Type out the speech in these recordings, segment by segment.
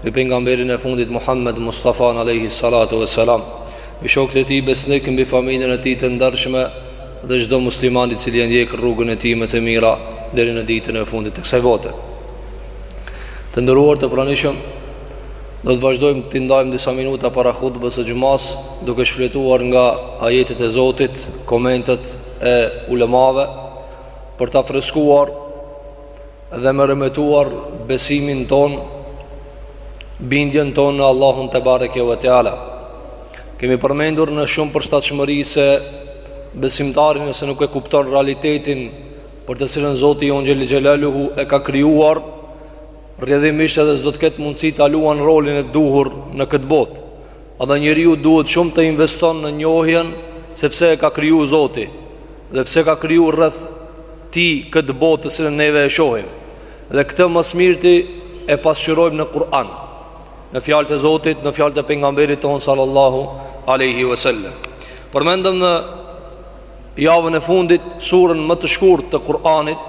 Mbi pejgamberin e fundit Muhammed Mustafan alejhi salatu vesselam, mbi shokët e tij besnikë, mbi familjen e tij të ndershme dhe çdo musliman i cili e ndjek rrugën e tij me të mira deri në ditën e fundit të kësaj bote. Të nderuar të pranishëm, do të vazhdojmë të ndajmë disa minuta para hutbës së xhumas, duke shfletuar nga ajetet e Zotit, komentet e ulemave për ta freskuar dhe meremetuar besimin tonë bindjen tonë në Allahun tebareke ve teala kemi përmendur në shumë përshtatshmëri se besimtari nëse nuk e kupton realitetin për të cilën Zoti jonë xhele xhelaluhu e ka krijuar rrjedhimisht edhe s'do të ketë mundësi ta luan rolin e duhur në këtë botë Edhe njeriu duhet shumë të investon në njohjen se pse e ka kriju Zoti dhe pse ka kriju rreth tij këtë botë të cilën neve e shohim. Dhe këtë më së mirti e pasqyrojmë në Kur'an, në fjalët e Zotit, në fjalët e pejgamberit tonë sallallahu alaihi wasallam. Përmendëm në javën e fundit surën më të shkurtë të Kur'anit,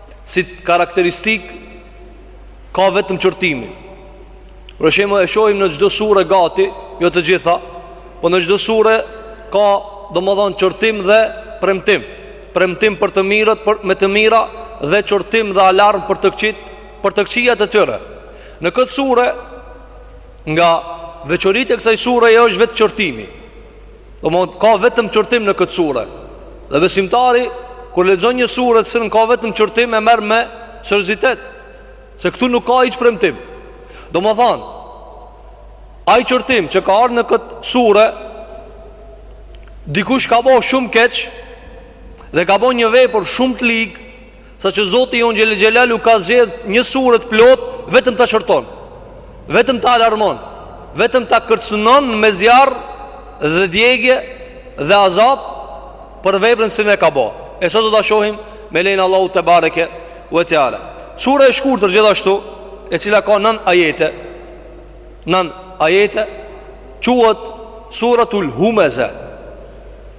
Si karakteristikë ka vetëm qortimin. Për shembull e shohim në çdo sure gati, jo të gjitha, por në çdo sure ka domethënë qortim dhe premtim. Premtim për të mirët, për me të mira dhe qortim dhe alarm për të këqijtë, për të këqijat e tyre. Në këtë sure nga veçoritë e kësaj sure është vetëm qortimi. Domethanë ka vetëm qortim në këtë sure Dhe besimtari Kur lexon një sure të cilën ka vetëm qortim e merr me seriozitet Se këtu nuk ka hiç premtim Domethanë Ai qortim që ka ardhë në këtë sure Dikush ka bo shumë keq Dhe ka bo një vepër shumë të ligë Saqë Zoti jonë xhele xhelaluhu ka zgjedh një sure të plotë Vetëm ta qorton Vetëm ta alarmon Vetëm ta kërcënon me zjarr dhe djegie dhe azab Për veprën cilën e ka bo E sot do ta shohim me lejen e Allahut tebareke ve teala Sure e shkurtër gjithashtu E cila ka nënt ajete Nënt ajete Quhet suretul humeze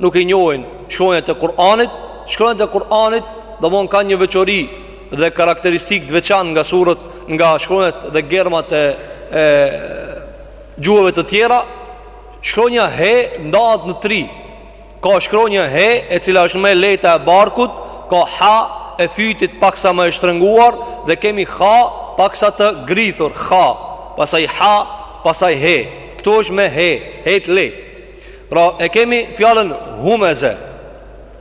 nuk i njohin shkronjat e Kur'anit, shkronjat e Kur'anit domethënë kanë një veçori dhe karakteristikë të veçantë nga suret, nga shkronjat dhe germat e, e gjuhëve të tjera. Shkronja he ndahet në tri. Ka shkronja he e cila është më e lehta e barkut, ka ha e fytit paksa më e shtrënguar dhe kemi ha paksa të grithur, ha, pastaj ha, pastaj he. Ktu është me he, he të lehtë. Pra e kemi fjalën humeze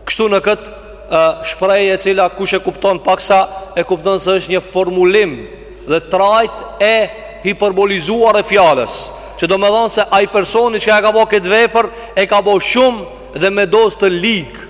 Kështu në këtë e, shprehje e cila kush e kupton paksa E kupton se është një formulim dhe trajtë e hiperbolizuar e fjalës Që domethonë se ai personi që e ka bo këtë vepër E ka bo shumë dhe me dozë të ligë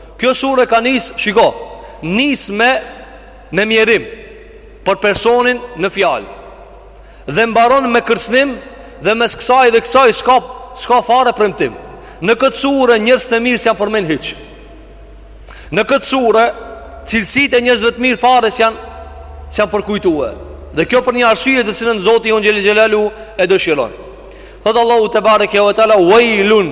Kjo sure ka nis, shiko, nis me me mjerim për personin në fjalë. Dhe mbaron me kërcënim dhe mes kësaj dhe kësaj s'ka s'ka fare premtim. Në këtë sure njerëzit e mirë s'janë përmend hiç. Në këtë sure cilësitë e njerëzve të mirë fare s'janë s'janë përkujtue. Dhe kjo për një arsye të cilën Zoti jonë xhel-le xhelaluhu e dëshiron. Thotë Allahu tebareke ve teala vejlun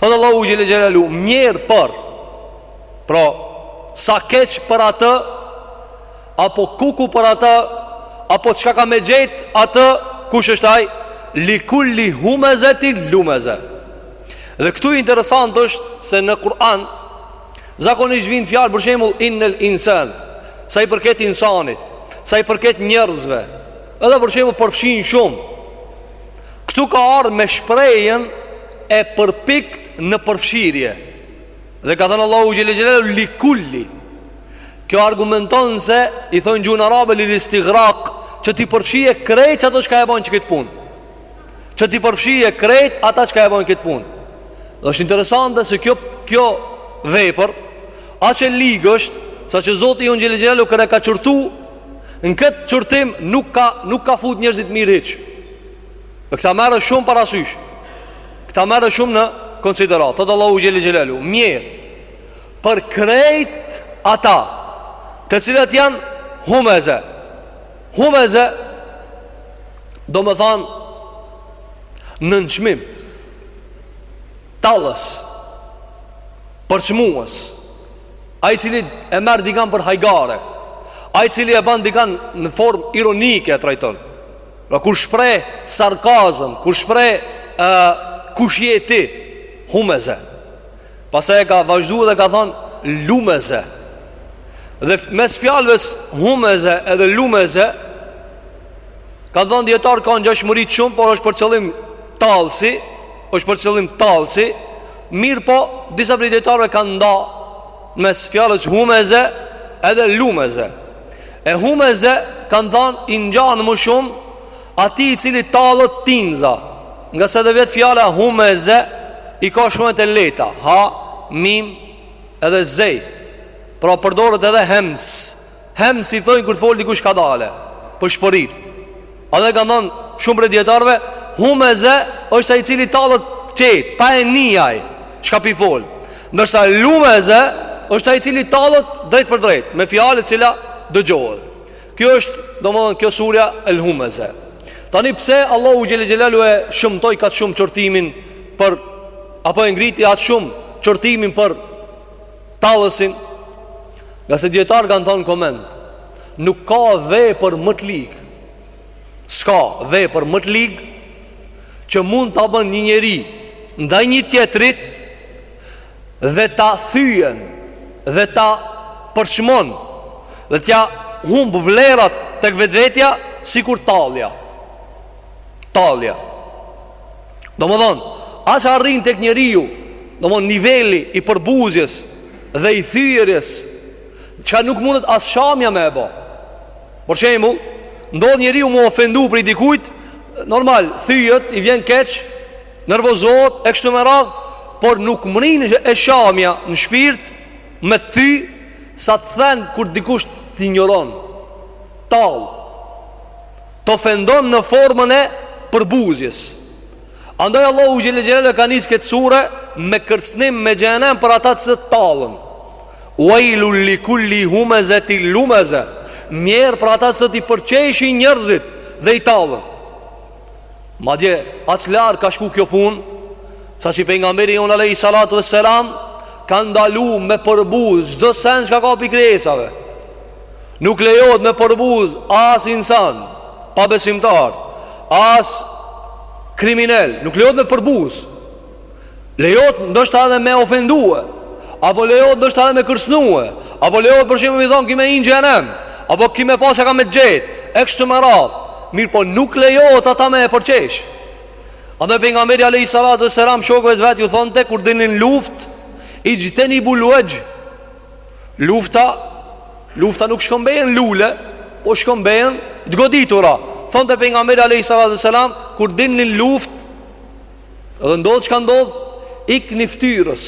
Thotë Allahu xhel-le xhelaluhu Mjerë për Pra Sa keq për atë Apo kuku për atë Apo çka ka me gjet atë Kush është ai Li kulli humezetin lumeze Dhe këtu interesant është Se në Kur'an Zakonisht vijnë fjalë për shembull Innel insan Sa i përket insanit Sa i përket njerëzve Edhe për shembull përfshin shumë Këtu ka ardhë me shprehjen e përpiktë në përfshirje Dhe ka thënë Allahu xhel-le xhelaluhu li kulli Kjo argumenton se i thonë gjuhën arabe lil istigrak Që t'i përfshijë krejt qato çka e bajnë qëkëtë punë Që t'i përfshijë krejt ata çka e bajnë këtë punë Dhe është interesante se kjo, kjo vepër Aq e ligë është Saqë Zoti jonë xhel-le xhelaluhu kur e ka qortu Në këtë qortim nuk ka nuk ka fut njerëzit e mirë hiç. E këtë ta merr shumë parasysh. Këtë ta merr shumë në konsideratë. Thotë Allahu xhel-le xhelaluhu, mjerë për krejt ata të cilët janë humeze. Humeze domethanë nënçmim, tallës, përçmuës Ai cili e merr dikan për hajgare, ai cili e ban dikan në formë ironike e trajton. Pra kur shpreh sarkazëm, kur shpreh ë kush je ti? Humeze. Pastaj e ka vazhdu dhe ka thënë lumeze. Dhe mes fjalës humeze edhe lumeze kanë thënë dijetarët ka ngjashmëri shumë, por është për qëllim tallsi, është për qëllim tallsi, Mirëpo, disa prej dijetarëve kanë nda mes fjalës humeze edhe lumeze. E humeze kanë thënë i ngjan më shumë atij i cili tallet tinza. Ngase edhe vetë fjala humeze i ka shkronjat të lehta, ha, mim, edhe zej. Pra përdoret edhe hems, Hem si thojnë kur fol dikush kadale Pëshpërit Edhe kanë thonë shumë prej dijetarëve Humeze është ai i cili tallet qe Pa e ni ai Çka pi fol Ndërsa lumeze është ai i cili tallet drejtpërdrejt Me fjalë e cila dëgjohet Kjo është domethënë kjo surja El humeze Tani pse Allahu xhele xhelaluhu e shumtoi kaq shumë qortimin Për apo e ngriti aq shumë qortimin për Tallësin, ngase dijetarët kanë thonë koment, nuk ka vepër më të ligë, s'ka vepër më të ligë, që mund ta bën një njeri, ndaj një tjetrit, dhe ta thyjen, dhe ta përçmon, dhe t'ia humb vlerat tek vetvetja, sikur tallja. Tallja Domethonë Aq arrin tek njeriu Domethonë niveli i përbuzjes Dhe i thyerjes Sa nuk mundet as shamja me e bo Për shembull Ndodh njeriu m'u ofendu prej dikujt Normal, thyhet, i vjen keq Nervozohet, e kështu me radhë Por nuk mrrin shamja Në shpirt Me t'thy Sa të then kur dikush të injoron Tall të ofendon në formën e përbuzjes. Andaj Allahu xhele xhelaluhu ka nis këtë sure me kërcënim me xhehenem për ata që tallën. Wailun likulli humazatin lumaza. Mjerë për ata që i përqeshin njerëzit dhe i tallën. Madje aq larg ka shku kjo punë saqi pejgamberi jonë alayhi salatu vesselam ka ndalu me përbuz çdo send çka ka pi krijesave. Nuk lejohet me përbuz as insan pabesimtar, as kriminel, nuk lejohet me përbuz. Lejohet ndoshta edhe me ofendue, apo lejohet ndoshta edhe me kërcënue, apo lejohet për shembull me i thonë ki me hi n'xhehenem, apo ki me pa si ka me t'gjet, e kështu me radh. Mirëpo nuk lejohet ata me e përqesh. Andaj pejgamberi alayhi salatu selam shokëve të vet ju thonte kur dilnin n'luftë ixhtenibul wexh Lufta, n'luftë nuk shkëmbejen lule, po shkëmbejen të goditura. Thonte pejgamberi a.s. Kur dilni n'luftë, dhe ndodh çka ndodh, ikni ftyrës.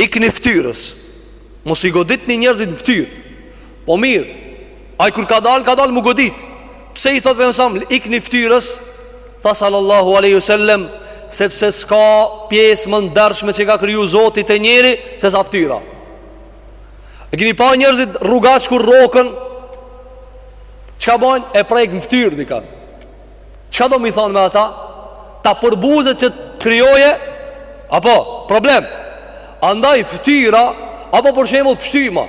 Ikni ftyrës. Mos i goditni njerëzit n'ftyrë. Po mirë, ai kur ka dalë, ka dalë m'u godit Pse i thotë pejgamberi a.s., ikni ftyrës Tha sallallahu aleyhi sallem Sepse s'ka pjesë më t'ndershme që ka kriju Zoti te njeriu Sesa ftyra E kini pa njerëzit rrugaçë kur rroken Çka bojnë? E prekë në ftyrë dikan Çka do me thonë me ata? Ta përbuz atë që të krijoi Apo, problem Andaj ftyra Apo për shembull pështyma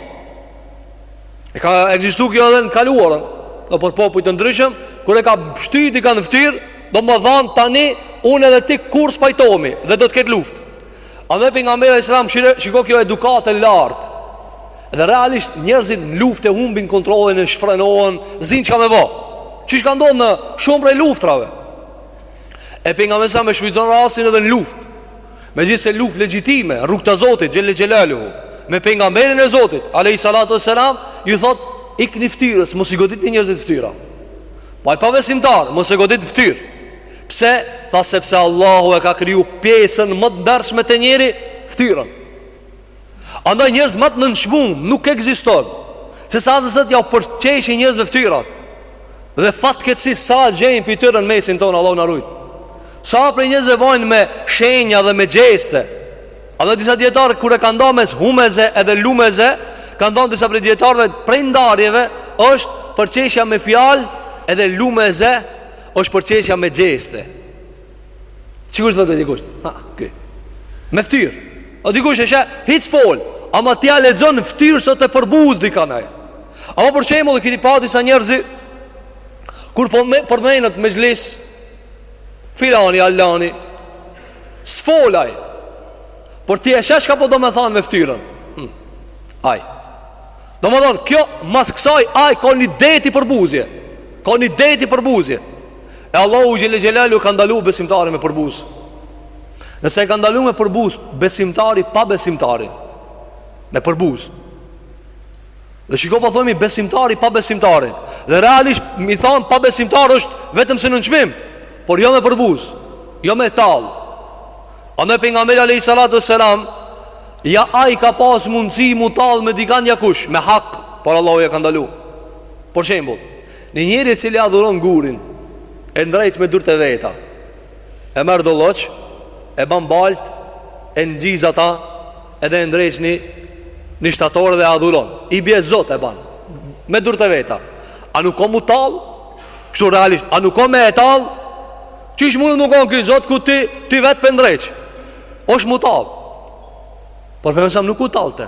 E ka ekzistu kjo edhe në kaluarën Nëpër popuj të ndryshëm Kur e ka pështy dikan n'ftyrë Domethanë tani Unë edhe ti kurrë s'pajtohmi Dhe do të ketë luftë Andaj pejgamberi alejhi selam Shiko kjo edukatë e lartë Dhe realisht njerëzit në luftë e humbin kontrollin e shfrenohen Zdinë që ka me vo Që që ka ndonë në shumë prej luftrave E pejgamberi alejhi selam e shfrytëzon rastin edhe në luftë Megjithëse luftë legjitime, rrugë të Zotit xhelle xhelaluhu, me pejgamberin e Zotit, alejhi salatu ue selam, ju thotë ikni ftyrës, mos i goditni njerëzit ftyra. Po ai pabesimtar, mos e godit n'ftyrë. Pse? Tha sepse Allahu e ka kriju pjesën më të ndershme te njeri, ftyrën. Andaj njerëz ma të nënçmum nuk ekziston, sesa ata që jau përqeshin njerëzve ftyrat. Dhe fatkeqësisht sa gjen prej tyre në mesin tonë, Allahu na ruajt. Sa prej njerëzve bojnë me shenja dhe me gjeste. Andaj disa dijetarë kur e kanë nda mes humeze edhe lumeze, kanë thanë disa prej dijetarëve prej ndarjeve është përqeshja me fjalë edhe lumeze është përqeshja me gjeste. Sikur thotë dikush. Ha, ky. Me ftyrë. O dikush e sheh, hiç s'fol. Ama ti ja lexon në ftyrë se tu e përbuz dikan ai. Ama për shembull e keni pa disa njerëz kur po përmendet n'mexhlis filani allani s'fol ai. Por ti e sheh çka po do me thanë me ftyrën. Hmm. Ai. Domethanë, kjo mas kësaj, ai, ka një det përbuzje Ka një det përbuzje E Allahu xhelle xhelaluhu ka ndalu besimtari me përbuz Nëse e ka ndalu me përbuz besimtari pabesimtarin Me përbuz Dhe shiko po thomi besimtari pabesimtarin Dhe realisht me i thanë pabesimtar është vetëm se nënçmim Por jo me përbuz Jo me tall Andaj pejgamberi alejhi salatu ue selam Ja ai ka pas mundësi m'u tall me dikan ja kush Me hak Por Allahu ja ka ndalu Për shembull Një njeri i cili adhuron gurin E ndreq me durt e veta E merr do lloç E ban baltë E ngjiz ata Edhe e ndreq një Një shtatore dhe e adhuron I bje zot e ban Me durt e veta A nuk o m'u tall Kështu realisht A nuk o me e tall Qysh mundet m'u kon ky zot Kur ti, ti vet p'e ndreq Osht m'u tall Por pejgamberi alejhi selam nuk u tallte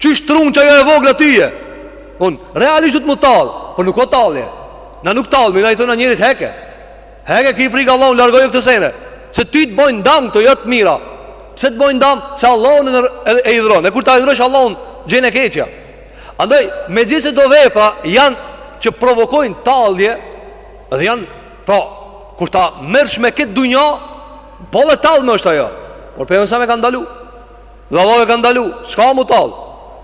Qysh trunë që ajo e vogla tyje Unë, realisht du m'u tall Por nuk o tallje Na nuk tallmi, na i thomi njerit heke Heke ki frikë Allahun, largoji këto sene Se ty të bojnë dam këto, jo të mira Pse të bojnë dam, se Allahun e, e hidhëron E kur ta hidhërosh Allahun, t'gjen e keqja Andaj, megjithëse do vepra Janë që provokojnë tallje Dhe janë, pra Kur ta merrsh me këtë dunja Bile tall më është ajo Por pejgamberi alejhi selam e ka ndalu Dhe Allah e ka ndalu S'ka m'u tall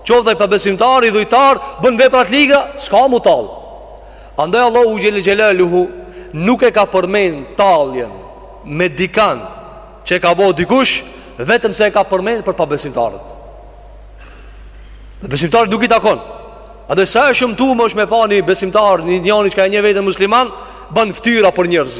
Qoftë dhe pabesimtar idhujtar Bën vepra të liga S'ka m'u tall Andaj Allahu xhele xhelaluhu Nuk e ka përmend talljen Me dikan Që e ka bo dikush Vetëm se e ka përmend për pabesimtarët Dhe besimtarit nuk i takon A dhe sa e shëmtume është me pa një besimtar Një njani që ka emnu veten musliman Ban ftyra për njerëz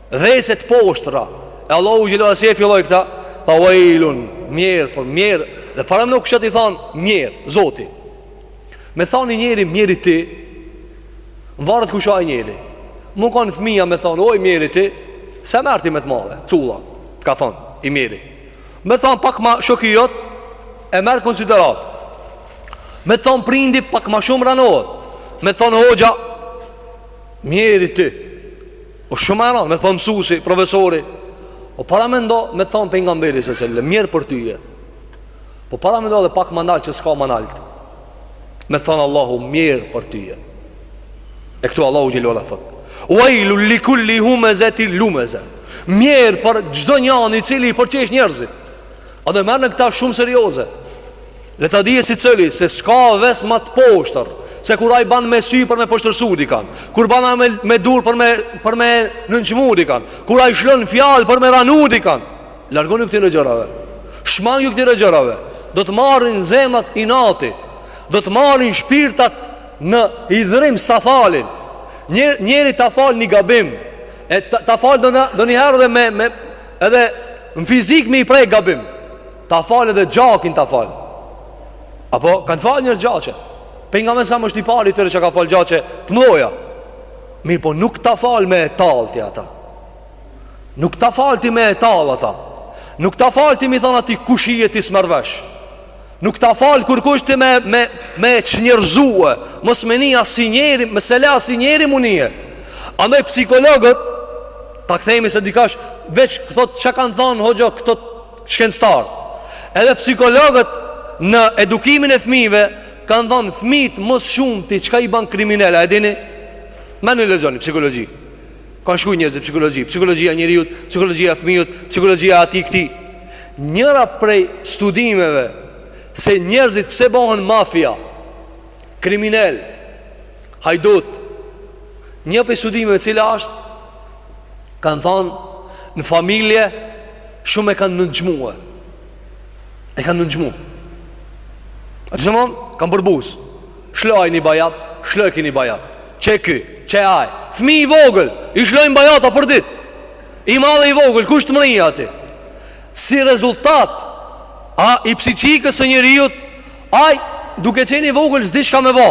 Veset poshtra E Allahu xhelaluhu si e filloj këta Tha vejlun Mjerë por mjerë Dhe paramendo ç'asht t'i thanë Mjerë Zoti Me thanë i njeri mjeri ti Varet kush ai njeri Mun kanë fëmija me thanë Oj mjeri ti S'e merr ti me të madhe Çka Të ka thon I mjeri Me thon pak ma shoqi jot E merr konsiderat Me thon prindi pak ma shumë ranohet Me thon hoxha Mjeri ti Po shumë e randë, me thonë mësusi, profesori Po paramendo, me thonë pejgamberi a.s. selem Mjerë për tyje Po paramendo dhe pak ma nalt që s'ka ma nalt Me thonë Allahu mjerë për tyje E këtu Allahu xhelaluhu thotë Uejlun li kulli humezetin lumeze Mjerë për çdo njani i cili i përqesh njerëzit Andaj merrne këta shumë serioze Le ta dije secili se s'ka ves ma t'poshtër Se kur ai ban me sy për me poshtërsu dikan Kur ban ai me, me duar për me, për me nënçmu dikan Kur ai lshon fjalë për me randu dikan Largoju këtyne gjërave Shmangju këtyre gjërave Do të marrin zemrat inati Do të marrin shpirtat në hidhrim s'ta falin Njer, Njeri ta fal një gabim E ta, ta fal ndo, ndo një herë dhe me, me Edhe në fizik me i prek gabim Ta fal edhe gjakun ta fal A po kanë falë njerëz gjaqe Pejgamberi a.s. është i pari i tyre që ka falë gjaqe Të mdhaja Mirëpo nuk ta fal me e tall ti atë Nuk ta fal ti me e tall atë Nuk ta fal ti m'i thonë atij kush je ti s'merr vesh Nuk ta fal kurr kush ti me, me, me e çnjerzue Mos me e ni si njeri, mos me e la si njeri m'u nije Andaj psikologët Ta kthejmë se dikash Veç thotë ça kanë thonë hoxha këto shkencëtar, edhe psikologët në edukimin e fëmijëve kanë thanë fmijët ma shumti çka i ban kriminelë, a e dini? Meno lexoni psikologji. Kanë shku njerëzit psikologji, psikologjia e njeriut, psikologjia e fmijut, psikologjia e atij këtij. Njëra prej studimeve se njerëzit pse bohen mafia, kriminel, hajdut. Një prej studimeve cila ashtë Kanë thanë Në familje Shumë e kanë nënçmue E kanë nënçmu Atë shumë e Kanë përbuz Shlo aj një bajat Shlo ky një bajat Qe ky Qe aj Fmi i vogël I shlojnë bajata për dit I madh i vogël Kush t'mrrin ati Si rezultat A i psikikës së njeriut Ai, duke qenë i vogël, s'di shka me bo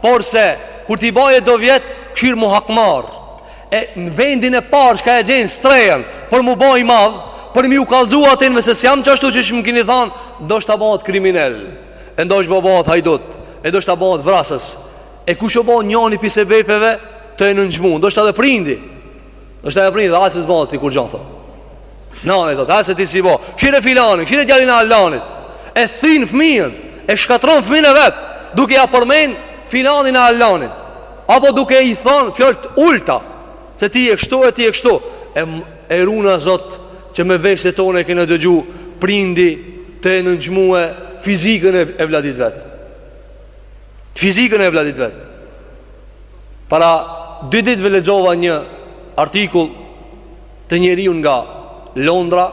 Por se, kur t'i baje do vjet, kshir m'u hakmarrë E në vendin e parë shka e gjen strehën Për m'u ba i madh Për mi u kallzu atynve se s'jam qashtu qysh më kini thanë Ndoshta bahet kriminel E ndoshta bahet hajdut E ndoshta bahet vrasës E kush po bahet njani pi sebepeve Tu e nënçmu Ndoshta edhe prindi është ai prind, a që s'bo ti kurgja Nane, thotë, a se ti s'i bo Kshire filanin, kshire djalin e allanit E thin fëmijën, e shkatrron fëmijën e vet Duke ja përmen filanin e allanin Apo duke i thonë fjalë të ulta Se ti je kështu e ti je kështu E, e ruana Zot, që me veshët tonë e kena dëgju Prindi tu e nënçmue fizikën e evladit vet Fizikën e evladit vet Para dy ditëve lexova një artikull të njeriu nga Londra,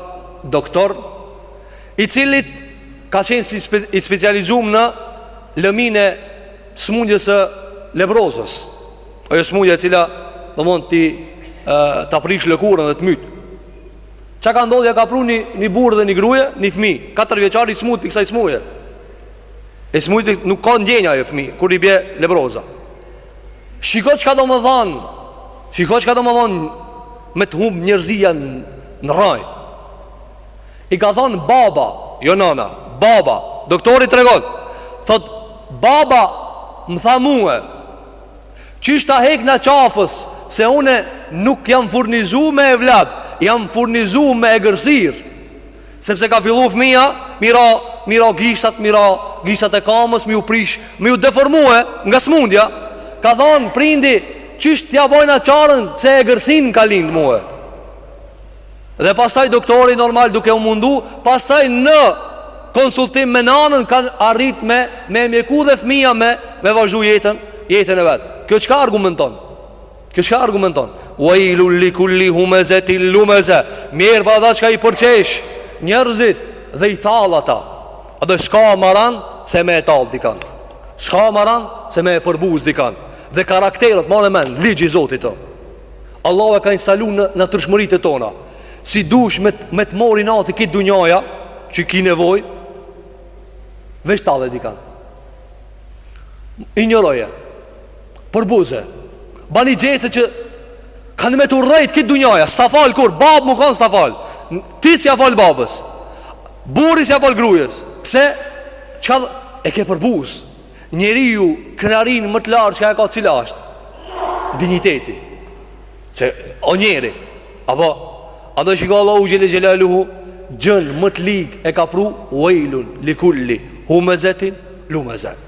doktor, i cili ka qenë si spe, i specializum në lëmin e smundjes së lebrozës. Ajo smundja e cila do mund ti ta prish lëkurën dhe të myt. Çka ka ndodh, ja ka pru ni, një burrë dhe një gruje, një fëmijë, katër vjeçar i smut i kësaj smundje. I smuti nuk ka ndjenja ai fëmi Kur i bje lebroza Shiko çka domethanë Shiko çka domethanë Me të humb njerzia në raj I ka thonë baba Jo nana Baba Doktori tregon Thot Baba Më tha mue Qysh ta hekna qafës Se une nuk jam furnizu me evlad Jam furnizu me egërsirë Sepse ka fillu fëmija Mi ra, mi ra gishtat, mi ra gishtat e kamës Mi u prish, mi u deformue Nga smundja Ka thonë prindi Qysh t'ja bojna çaren Se egërsinë m'ka lind mue Dhe pastaj doktori normal duke u mundu Pastaj në konsultim me nanën Kanë arrit me, me e mjeku dhe fëmija me, me vazhdu jetën Jetën e vet Kjo çka argumenton? Kjo çka argumenton? Wailul li kulli humazatil lumaza. Mjerë për ata çka i përqesh njerëzit dhe i tall ata. Edhe shka ma ran se me e tall dikan. Shka ma ran se me e përbuz dikan. Dhe karakterët, ma në men, ligj i Zotit o. Allahu e ka instalu në, natyrshmëritë tona. Si dush me, me të marr inati krejt dunjaja, që ki nevoj, veç talle dikan. Injoroje, Përbuze Bani gjeste që Kanë me të urrejt në këtë dunjaja S'ta falë kurrë Babë me u kanë s'ta falë Ti s'ia falë babës Burri s'ia falë grujës Pse Çka E ke përbuz Njeriu Krenarinë më të lartë Që e ka cila ashtë Dinjiteti Që O njeri Apo Edhe shiko Allahu xhele xhelaluhu Gjënë më të ligë E ka pru Uejlun Likulli Humezetin Lumezeh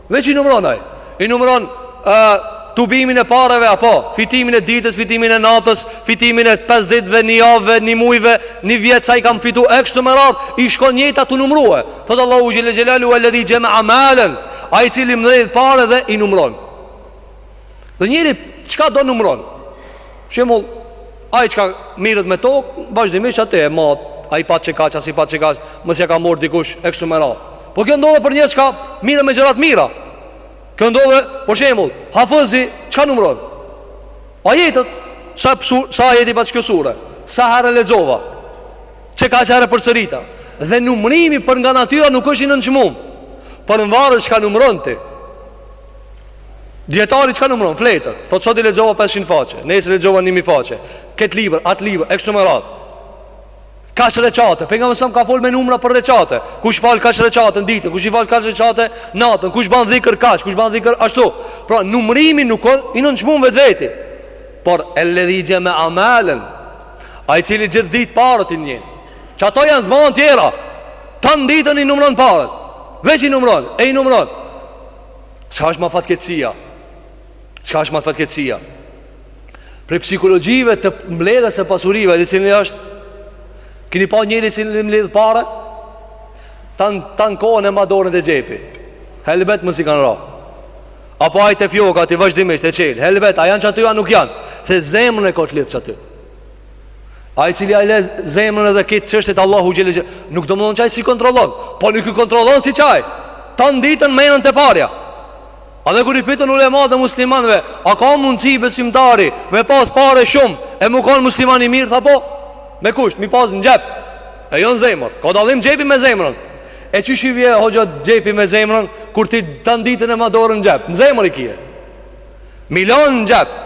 Veç i numëron ai. I numëron tubimin e pareve apo fitimin e ditës, fitimin e natës, fitimin e 5 ditëve, një javëve, një muajve, një vjet sa i kam fitu e kështu me radh, i shkon jeta tu numëru. Thot Allahu xhele xhelaluhu elledhi xhemea malen, ai i cili mbledh pare dhe i numëron. Dhe njeri çka do numëron. Shembull, ai çka mirret me tokë, vazhdimisht atë e mat, a i paska kaq a s'i paska kaq, mos ja ka marr dikush e kështu me radhë. Po kjo ndodh edhe për njerëz çka mirren me gjërat e mira. Kjo ndodh, për shembull, Hafizi çka numëron? Ajetet, sa, sa ajete i paska kjo sure, sa herë lexova. Qe kaq herë përsërita. Dhe numërimi për nga natyra nuk është i nënçmuar. Por mvaret çka numëron ti. Djetari çka numëron, fletët Thot sot i lexova 500 faqe Nesër lexova 1000 faqe Këtë libër, atë libër, e kështu me radhë Kaq reqate Pejgamberi ka fol me numra për reqate Kush fal kaq reqate në ditë Kush i fal kaq reqate natën Kush ban dhikër kaq Kush ban dhikër ashtu Pra numrimi nuk o I nënçmum vetveti Por elledhi xhemea malen Ai i cili gjithë ditë paret i njeh Ç'ato janë s'ban tjera Tanë ditën i numron paret Veç i numron E i numron Çka është ma fatkeqësia Çka është ma fatkeqësia Prej psikologjive të mbledhësve të pasurive Dini si është Kini pa njeri si mbledh pare Tan, tan kohën e man dorën te xhepi Helbet mos i kanë ra Apo ai te fioka vazhdimisht e çel Helbet, a janë qaty, a nuk janë Se zemrën e ka t'lidht qaty Ai cili e le zemrën edhe këtë çështet Allahu xhelel xhel. Nuk do të thonë q'aj s'i kontrollon, po nuk i kontrollon si qaj. Tan ditën menjen te parja. Edhe kur i pyetën ulemat e muslimanëve, a ka mundësi besimtari me pas pare shumë e me u kon musliman i mirë tha po me kusht, mi pas në xhep. E jo në zemër. Ka dallim xhepi me zemrën. E qysh i vjen hoxha xhepi me zemrën kur ti tan ditën e man dorën në xhep. Në zemër i ki. Milon në xhep.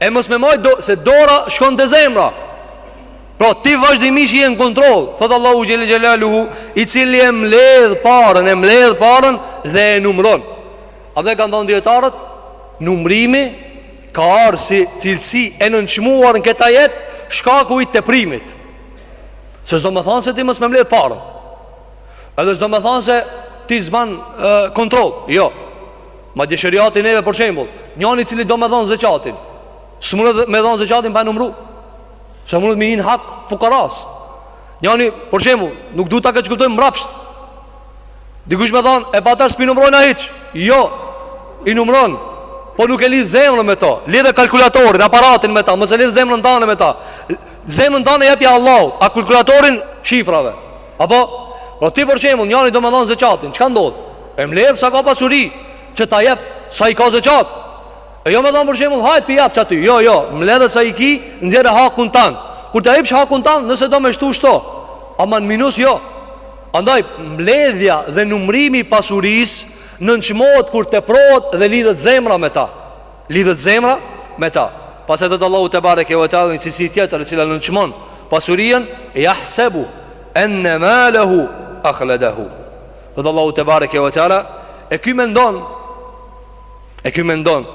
E mos me majtë dorën, se dora shkon te zemra Pra ti vazhdimisht je në kontroll Thotë Allahu Xhelle Xhelaluhu I cili e mledh parën E mledh parën dhe e numron Edhe kanë thonë djetarët Numrimi ka ardh si cilësi e nënçmuar në kët ajet Shkaku i teprimit Se s'do me thonë se ti mos me mledh parën Edhe s'do me thonë se ti s'ban e, kontroll Jo Madje sheriati neve për shembull, njani i cili do me dhon zeqatin, s'mund me dhon zeqatin pa e numru. Se munet m'i hi n'hak fukaras. Njani për shembull, nuk duhet ta keqkuptojnë mbrapsht. Dikush me thon e pa ta s'pi numron ai hiç. Jo. I numëron. Po nuk e lidh zemrën me to. Lidh kalkulatorin, aparatin me ta, mos e lidh zemrën tane me ta. Zemrën tane jepja Allahut, a kalkulatorin shifrave. Apo, po ti për shembull, njëri do me dhon zeqatin, çka ndodh? E mbledh sa ka pasuri që ta jep sa i ka zeqat. E jo me dhon për shembull, hajt pi jap qaty. Jo, jo, mbledh sa i ki, nxjerre hakun tan. Kur ta jepsh hakun tan, nëse do me shtu shto. Aman minus jo. Andaj mbledhja dhe numrimi i pasurisë nënçmohet kur teprohet dhe lidhet zemra me ta. Lidhet zemra me ta. Pastaj thot Allahu tebareke ve teala një cilësi tjetër e cila e nënçmon pasurinë, jahsebu enne malehu ahledehu. Thot Allahu tebareke ve teala, e ky mendon e ky mendon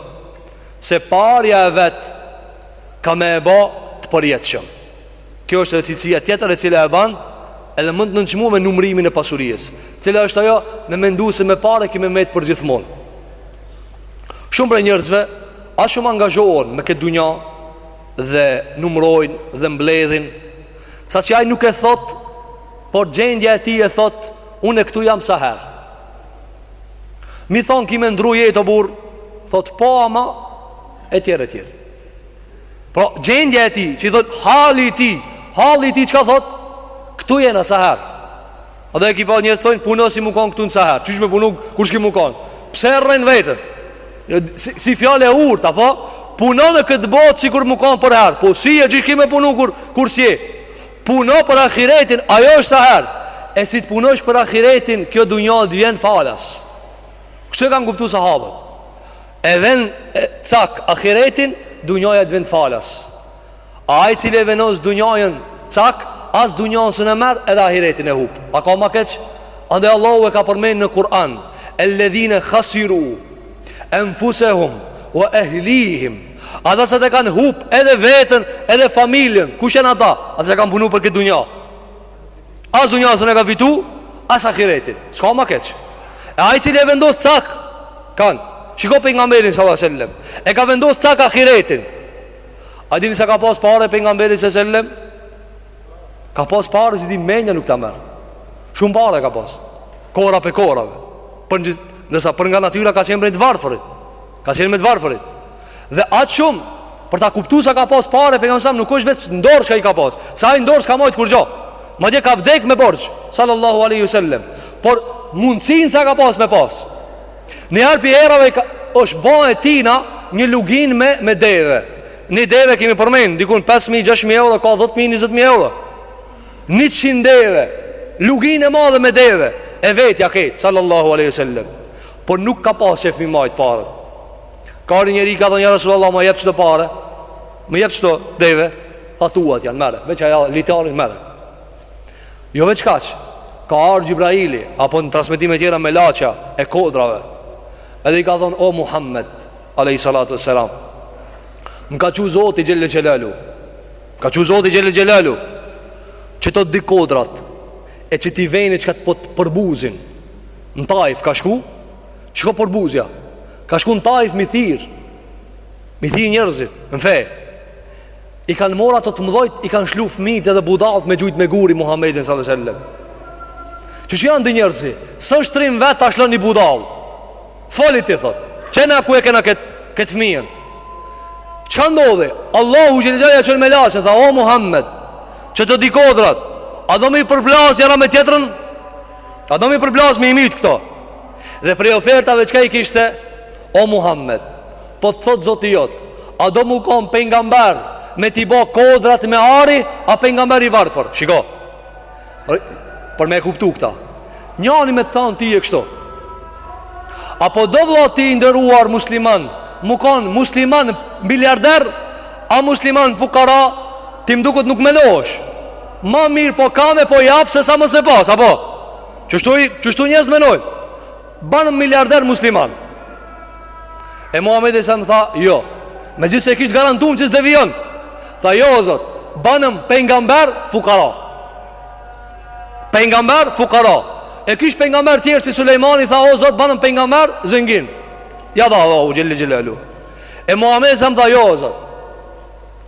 se parja e vet ka me e bo të përjetshëm. Kjo është edhe cilësia tjetër e cila e ban edhe ma të nënçmume numrimin e pasurisë. Cila është ajo me mendu se me pare ki me met përgjithmonë. Shumë prej njerëzve aq shumë angazhohen me këtë dunja dhe numrojnë dhe mbledhin sa që ai nuk e thot, por gjendja e tij e thot, unë këtu jam sa herë. M'i thon ki me ndrru jetë o burrë, thot po ama e tjerë e tjerë. Por gjendja e tij, që i thot hali i tij, hali i tij çka thot? Këtu jena sa herë. A dhe e ki pa njerëz thojnë puno si mu kanë këtu në sa herë Qysh me punu kur s'ki mu kanë Pse rren veten Si, si fjalë e urtë apo puno në këtë botë sikur mu kanë përherë Po si e qysh ki me punu kur, kur si Puno për ahiretin Ajo është sa herë E si të punosh për ahiretin Kjo dunja të vjen falas Kështu e kanë kuptu sahabët E ven cak ahiretin Dunjaja të vjen falas A ai cili e vendos dunjajën cak, as dunjan s'un e merr edhe ahiretin e hup. A ka ma keq? Andaj Allahu e ka përmenë në Kur'an, el-ledhine hasiru enfusehum ve ehlihim, ata se e kanë hup edhe veten, edhe familjen, kush janë ata, ata se kanë punu për këtë dunja. As dunjan s'un e ka fitu, as ahiretin. S'ka ma keq. E ai cili e vendos cak kan, shiko Pejgamberin, sallat e sellem, e ka vendos cak ahiretin, A dini sa ka pas pare Pejgamberi se sellem? Ka pas pare si ti menja nuk ta merr. Shumë pare ka pas. Kora pej korave. Për, ndërsa për nga natyra ka qenë me të varfërit. Ka qenë me të varfërit. Dhe atë shumë, për ta kuptu sa ka pas pare Pejgamberi, nuk është veç n'dorë çka i ka pas. Se ai n'dorë s'ka majtë kurgjo. Madje ka vdek me borxh, sallallahu aleyhi sallem. Por mundësin sa ka pas me pas. Një herë prej herave është ba e tina një lugin me, me deve. Një deve kemi përmend, dikun 5.000-6.000 euro, ka 10.000-20.000 euro. Njëqin deve, lugin e madhe me deve, e vetja ke, sallallahu aleyhi sallem. Por nuk ka pas qef mi majt paret. Ka ardh një njeri ka than ja Rasulallah, ma jep qeto pare, ma jep qeto deve, tha tuat janë, merre veç, ja litarin, merre. Jo veç kaq, ka ardh Xhibraili apo në transmetime tjera melaqja e kodrave. Edhe i ka thonë o Muhammed alayhi salatu wassalam. Më ka çu Zoti xhele xhelaluhu. M'ka çu Zoti xhele xhelaluhu. Qeto dy kodrat e qeti veni çka të po të përbuzin në taif ka shku shiko përbuzja ka shku në taif mi thirr mi thirr njërzit në fe I kanë morr ata të mdhojt, i kanë shlu fmijt edhe budallt me gjujt me guri Muhammedin s.a.s. Që që janë do njerëz, s'është trim vetë e shlon një budall. Foli ti thot, qe na ku e kena këtë kët fmijën. Çka ndodhi? Allahu xhele xhela e çon melaqen, tha o Muhammed, qeto dy kodrat, a do me i përplas njëra me tjetrën? A do me i përplas me i myt këto? Dhe prej ofertave çka i kishte, o Muhammed, Po të thotë Zoti jot, a do mu kon pejgamber me t'i bo kodrat me ari, a pejgamber i varfër? Shiko. Për me kuptu këta. Njani me të thonë ty kështu. A po do vlla ti i nderuar musliman, mu kon musliman miliarder, a musliman fukara, ti më duket nuk menohesh. Ma mirë po kam e po jap se sa mos me pas, apo? Qeshtu, qeshtu njerëz mendojnë. Bam miliarder musliman E Muhammedi s.a.s. tha jo Megjithëse kish t'garantum që s'devijon Tha jo o zot Banëm pejgamber fukara Pejgamber fukara E kish pejgamber tjerë si Sulejmani Tha o zot banëm pejgamber zengin Ja dha Allahu xhele xhelaluhu E Muhammedi s.a.s. tha jo o zot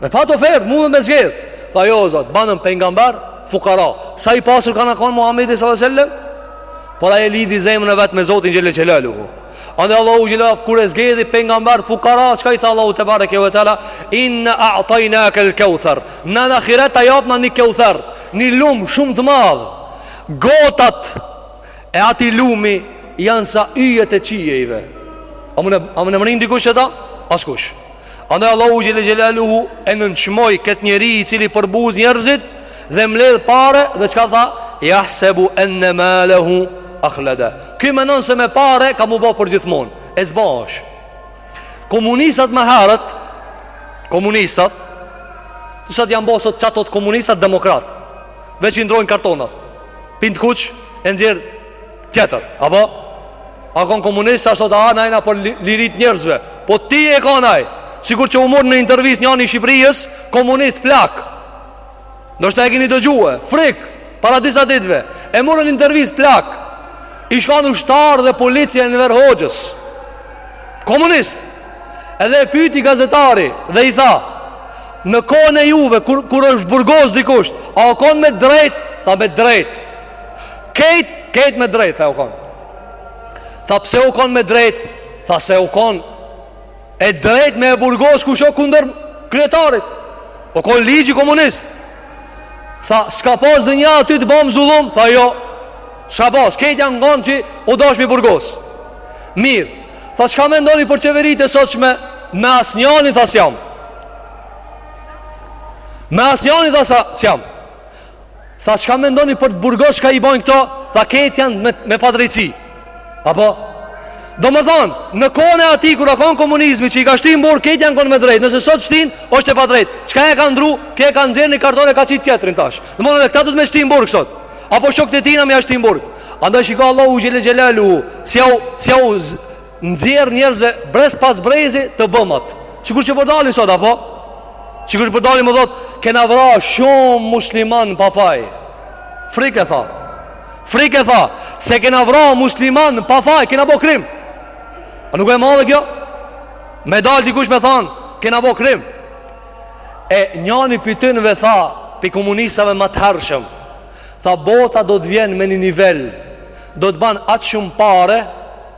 E pat ofertë, mundet me zgjedh. Tha jo, Zot, banëm pejgamber, fukara. Sa i pasur kan a kon Muhammedi s.a.s. Por ai e lidhi zemrën e vet me Zotin xhele xhelaluhu. Andaj Allahu xhele, kur e zgjedhi pejgamber fukara, çka i tha Allahu tebareke ve teala? Inna a'tajnake l'keuther. Na n'ahiret ta japna një keuther, një lumë shumë të madhë. Gotat e atij lumi janë sa yjet e qiejve. A mun e mrrin dikush qeta? Askush. Andaj Allahu xhelle xhelaluhu e nënçmoi këtë njeri i cili përbuz njerëzit dhe mbledh pare dhe çka tha yahsabu anna malahu akhlada. Ky mendon se me pare ka mu bë për gjithmonë. E zbash. Komunistat më herët, komunistat, të sot janë bo sot qata komunistat demokrat. Veç i ndrojnë kartonat. Pej t'kuq e nxjerr Tjetër, apo? A kon komunist, sot a, a jena për liritë e njerëzve Po ti e ke ai Sikur që u murr në intervistë njani i Shqipërisë Komunist plak Ndoshta e kini dëgju Frik, para disa ditve E murrën intervistë plak Ish kan ushtar dhe polici Enver Hoxhës Komunist Edhe e pyti gazetari Dhe i tha Në kohën e juve, kur, kur është burgos dikush A u kon me drejt Tha me drejt Kejt, kejt me drejt, tha u kon Tha pse u kon me drejt Tha se u kon E drejt me e burgos kush o kundër kryetarit U kon ligji komunist Tha s'ka pas donja aty t'bon zullum Tha jo S'ka pas, kejt jan kon që u dash me burgos Mirë Tha çka mendoni për qeveritë e sotshme Me asnjani tha s'jam Me asnjani tha s'jam Tha çka mendoni për të burgos çka i bojnë këto? Tha kejt janë me, me padrejtësi. Apo? Domethonë, në kohën e atij kur a konë komunizmi që i ka shti n'burg, kejt janë konë me drejtë. Nëse sot shtinë, është e padrejtë. Çka e ka ndru, ke e ka nxjerr një karton e ka qitë tjetrin tash. Domethon edhe këta duhet me shti n'burg sot. Apo shokt e tina me ja shti n'burg. Andaj shiko Allahu xhel-le xhelaluhu. Si jau, si jau, nxjerr njerëzve brez pas brezi të bëmat. Sikur që po dalin sot apo? Sikur që po dalin me thon, kena vra shumë musliman pa faj. Frik e tha. Frik e tha se kena vra musliman pa faj, kena bo krim. A nuk e madhe kjo? Me dal dikush me than, kena bo krim. E njani pi tyneve tha, pi komunistave ma të hershëm. Tha bota do të vjen me një nivel, do të ban aq shumë pare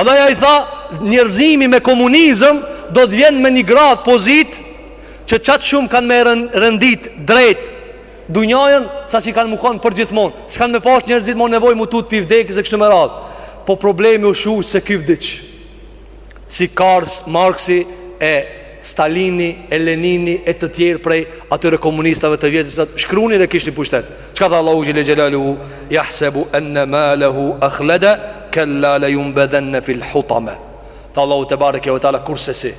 Andaj ai tha, njerëzimi me komunizëm do të vjen me një grad pozit që qat shumë kanë me rendit drejt dunjajën sa si kanë m'u kon përgjithmonë. S'kanë me pas njerëzit mo nevojë m'u tut pi vdekjes e kështu me radhë. Po problemi u shu se ky vdiq. Si Karl Marksi e Stalini e Lenini e të tjerë prej atyre komunistave të vjetër sa që shkrunin e kishin pushtet. Çka tha Allahu xhel-le xhelaluhu? Jahsebu enne malehu ahledeh kel-la le junbedhenne fil hutameh. Tha Allahu tebareke ve teala kursesi.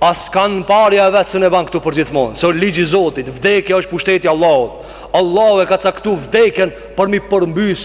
As kanë parja e vet s'e mban këtu përgjithmonë Se ligji i Zotit, vdekja është pushteti i Allahut Allahu e ka caktu vdekjen për mi përmbys